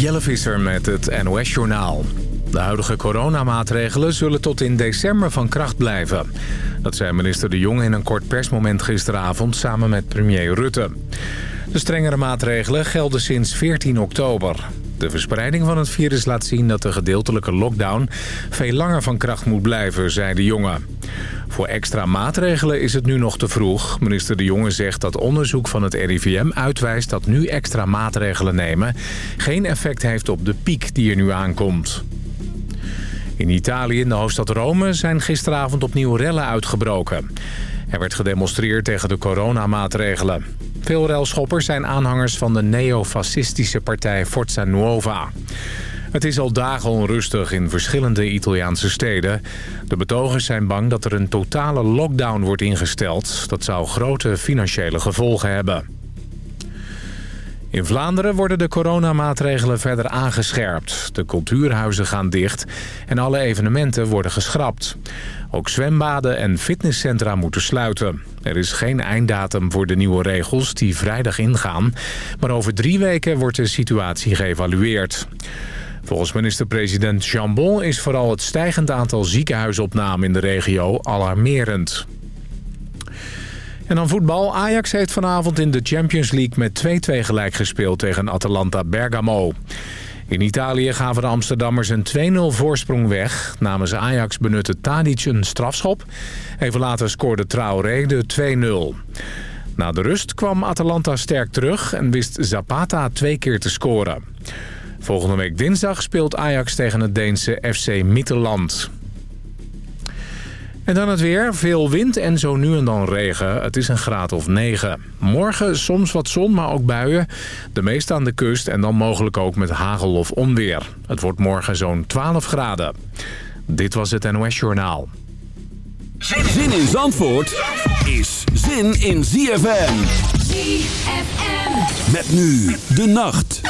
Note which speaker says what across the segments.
Speaker 1: Jelle Visser met het NOS-journaal. De huidige coronamaatregelen zullen tot in december van kracht blijven. Dat zei minister De Jonge in een kort persmoment gisteravond samen met premier Rutte. De strengere maatregelen gelden sinds 14 oktober. De verspreiding van het virus laat zien dat de gedeeltelijke lockdown veel langer van kracht moet blijven, zei De Jonge. Voor extra maatregelen is het nu nog te vroeg. Minister De Jonge zegt dat onderzoek van het RIVM uitwijst dat nu extra maatregelen nemen geen effect heeft op de piek die er nu aankomt. In Italië, in de hoofdstad Rome, zijn gisteravond opnieuw rellen uitgebroken. Er werd gedemonstreerd tegen de coronamaatregelen. Veel relschoppers zijn aanhangers van de neofascistische partij Forza Nuova. Het is al dagen onrustig in verschillende Italiaanse steden. De betogers zijn bang dat er een totale lockdown wordt ingesteld. Dat zou grote financiële gevolgen hebben. In Vlaanderen worden de coronamaatregelen verder aangescherpt. De cultuurhuizen gaan dicht en alle evenementen worden geschrapt. Ook zwembaden en fitnesscentra moeten sluiten. Er is geen einddatum voor de nieuwe regels die vrijdag ingaan. Maar over drie weken wordt de situatie geëvalueerd. Volgens minister-president Jambon is vooral het stijgend aantal ziekenhuisopnamen in de regio alarmerend. En dan voetbal. Ajax heeft vanavond in de Champions League met 2-2 gelijk gespeeld tegen Atalanta Bergamo. In Italië gaven de Amsterdammers een 2-0 voorsprong weg. Namens Ajax benutte Tadic een strafschop. Even later scoorde Traoré de 2-0. Na de rust kwam Atalanta sterk terug en wist Zapata twee keer te scoren. Volgende week dinsdag speelt Ajax tegen het Deense FC Midtjylland. En dan het weer. Veel wind en zo nu en dan regen. Het is een graad of 9. Morgen soms wat zon, maar ook buien. De meeste aan de kust en dan mogelijk ook met hagel of onweer. Het wordt morgen zo'n 12 graden. Dit was het NOS Journaal.
Speaker 2: Zin in Zandvoort is zin in ZFM.
Speaker 3: ZFM.
Speaker 2: Met nu de nacht.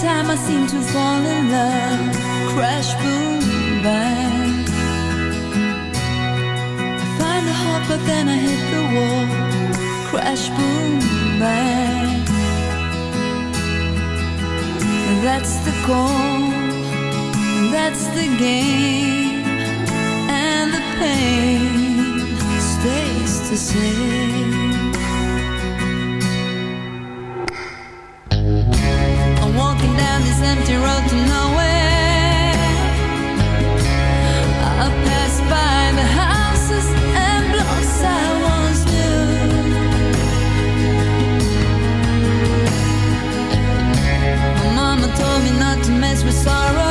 Speaker 4: time I seem to fall in love, crash, boom, bang. I find the heart, but then I hit the wall, crash, boom, bang. That's the call, that's the game, and the pain stays the same. sorrow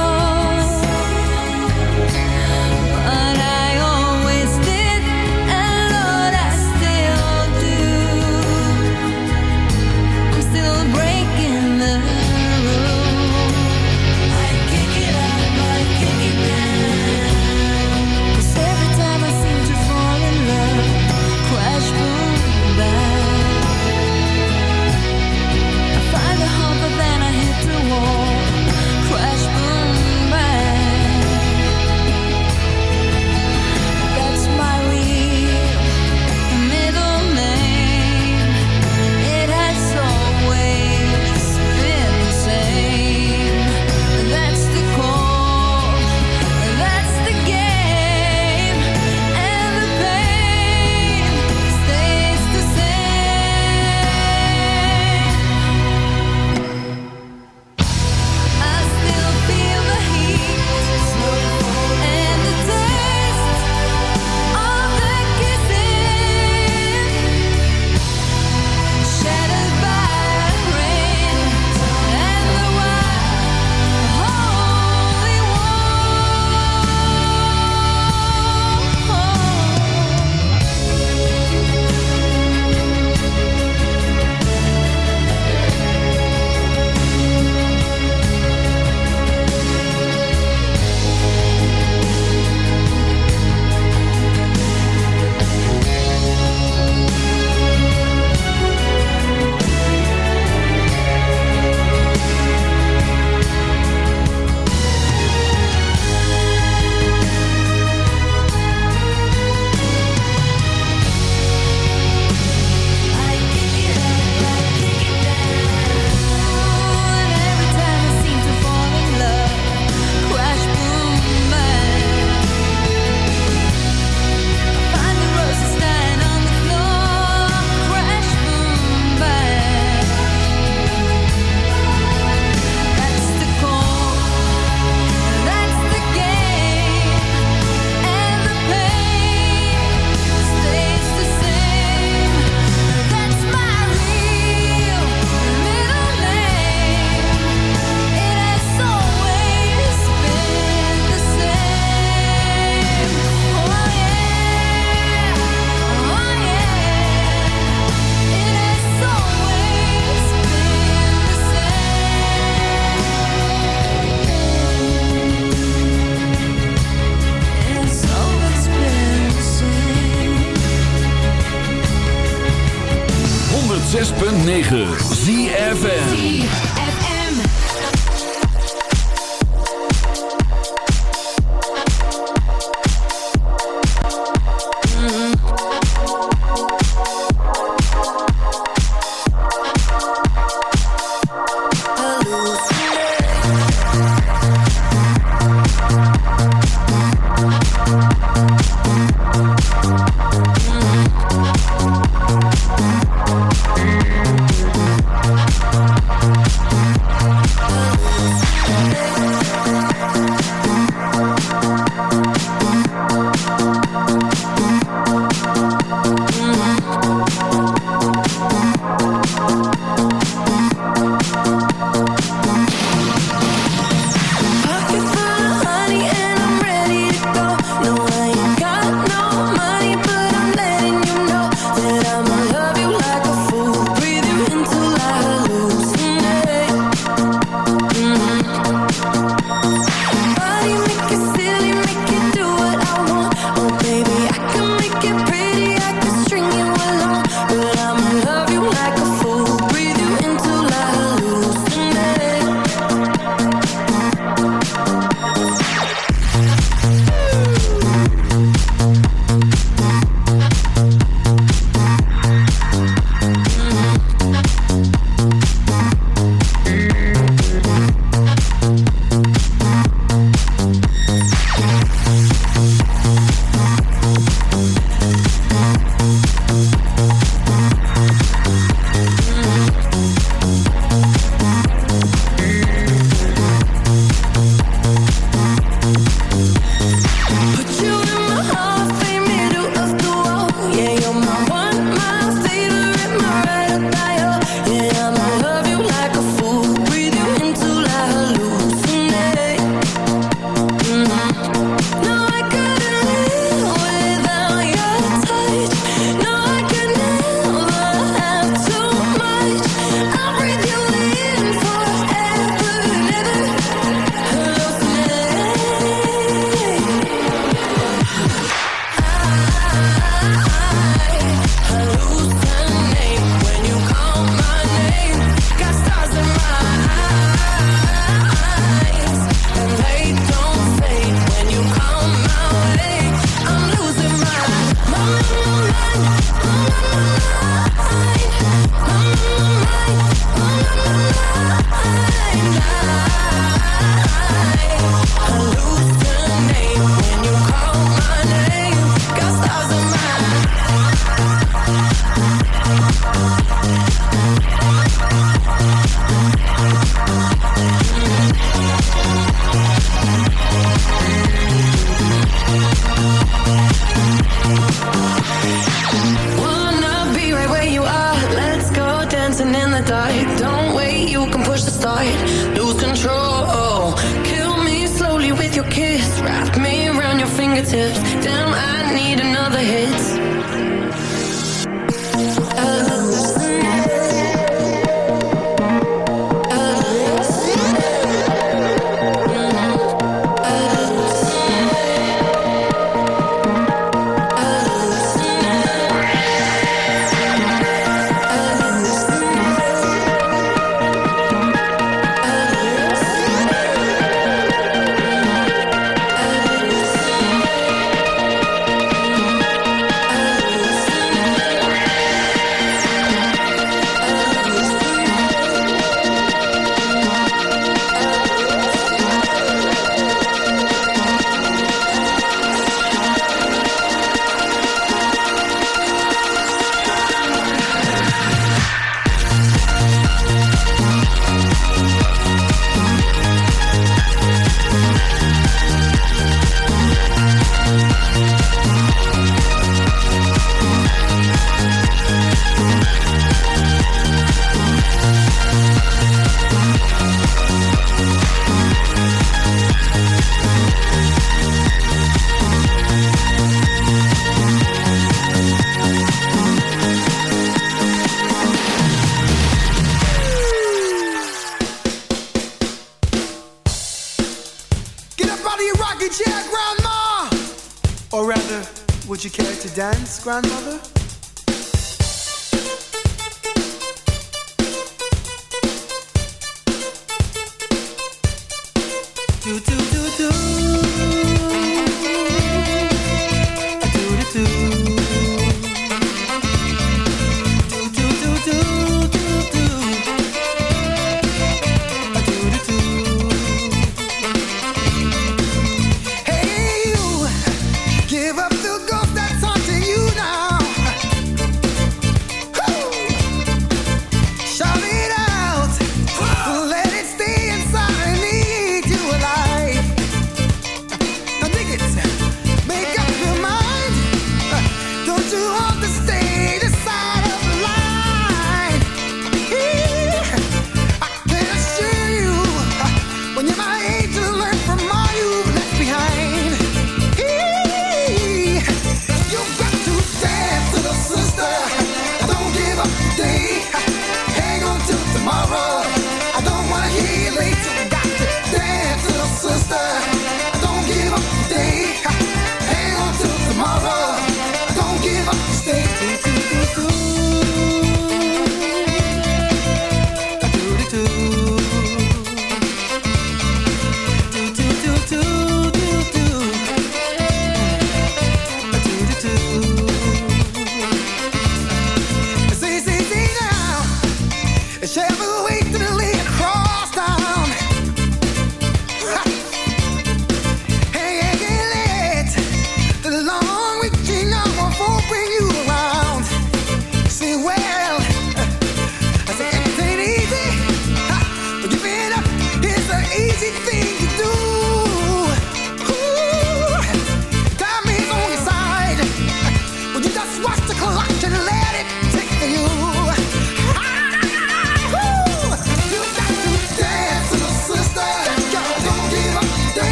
Speaker 2: 106.9 ZFN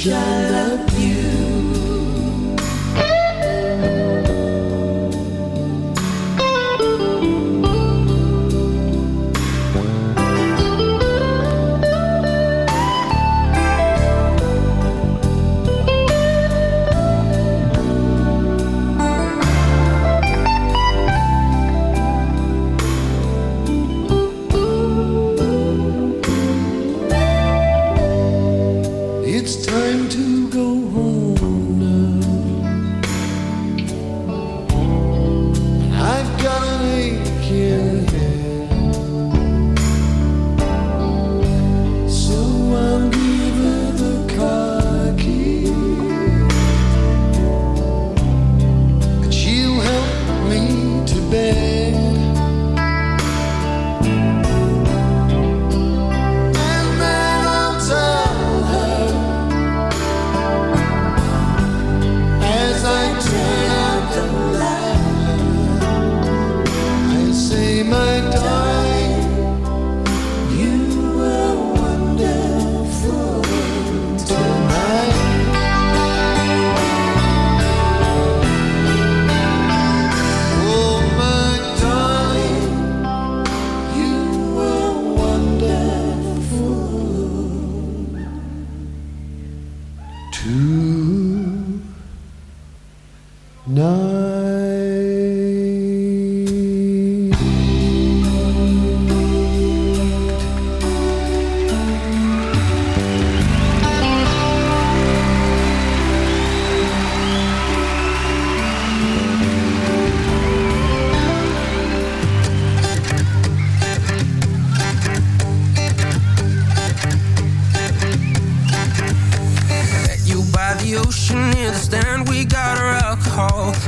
Speaker 4: shall love you.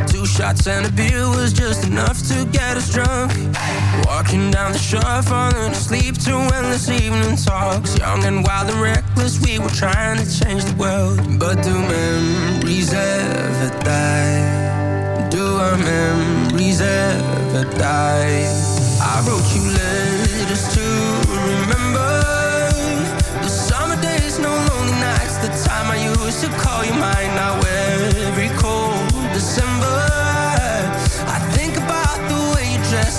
Speaker 5: Two shots and a beer was just enough to get us drunk. Walking down the shore, falling asleep to endless evening talks. Young and wild and reckless, we were trying to change the world. But do memories ever die? Do our memories ever die? I wrote you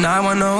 Speaker 5: 910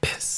Speaker 6: Piss.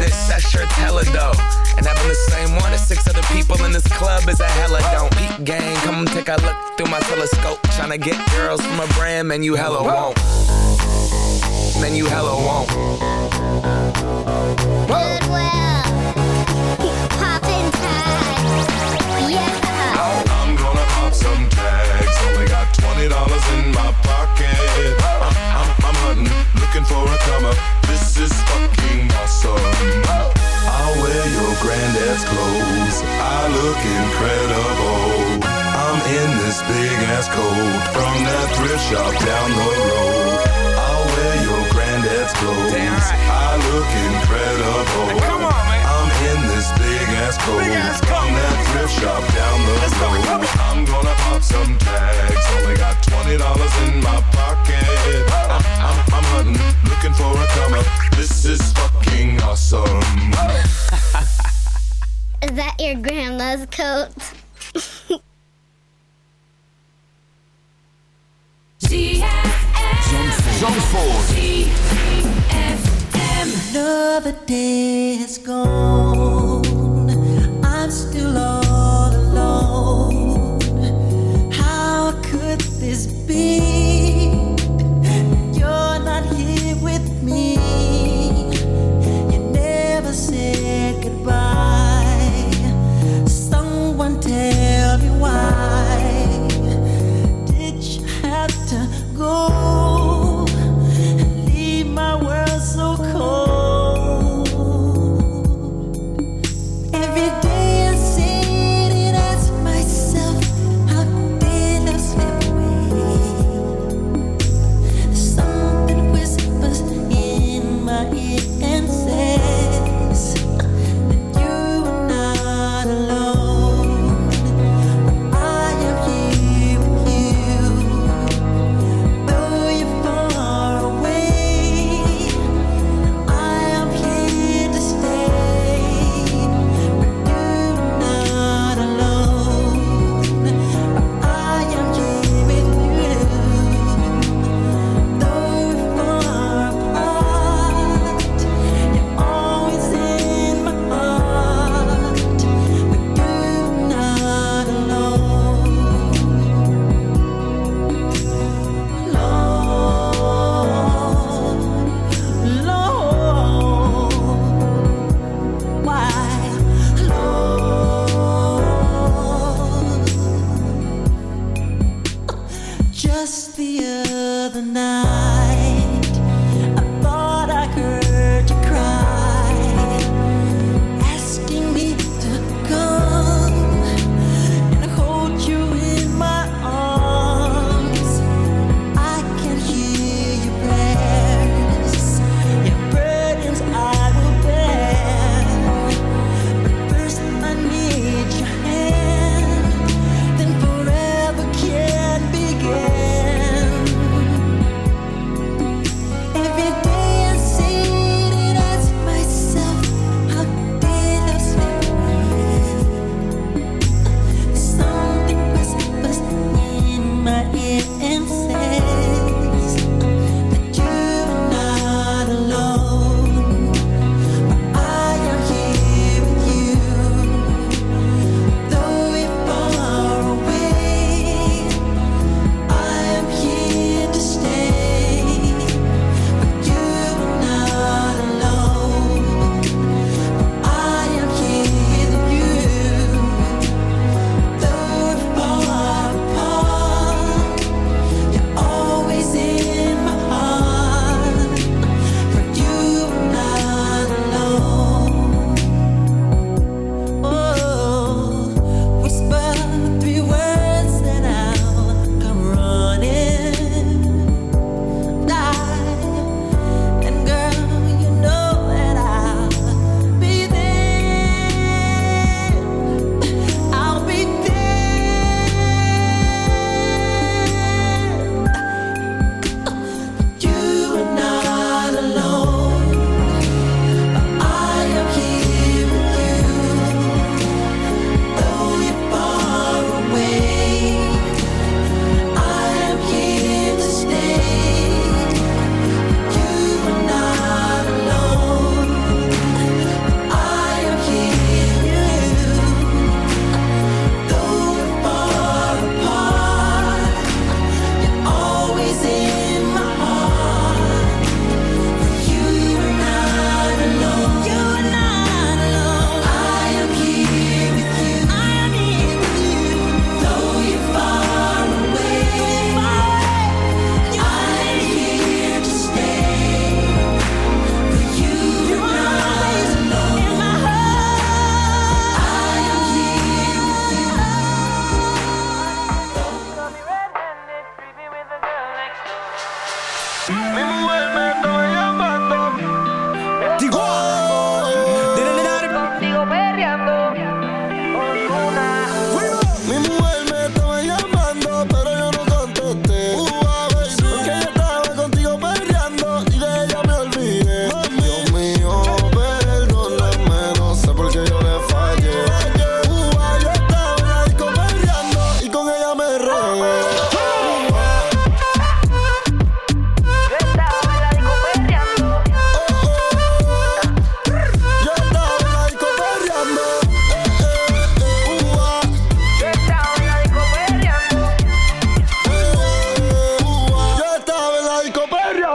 Speaker 6: That shirt's hella dope. And having the same one as six other people in this club is a hella don't. Peep gang, come take a look through my telescope. Tryna get girls from a brand, man, you hella won't. Man, you hella won't.
Speaker 7: Goodwill. Poppin' tags. Yeah.
Speaker 8: I'm gonna pop some tags. Only got twenty dollars in my pocket. Hunting, looking for a come up. This is fucking awesome. I'll wear your granddad's clothes. I look incredible. I'm in this big ass coat from that thrift shop down the road. I'll wear your granddad's clothes. Right. I look incredible. Come on, man. I'm in this big ass coat from that thrift shop down the road. I'm gonna pop some tags. Only got twenty dollars in my pocket. Looking for a come up. This is fucking awesome.
Speaker 7: Is that your grandma's coat?
Speaker 4: Another day is gone. I'm still all alone. How could this be?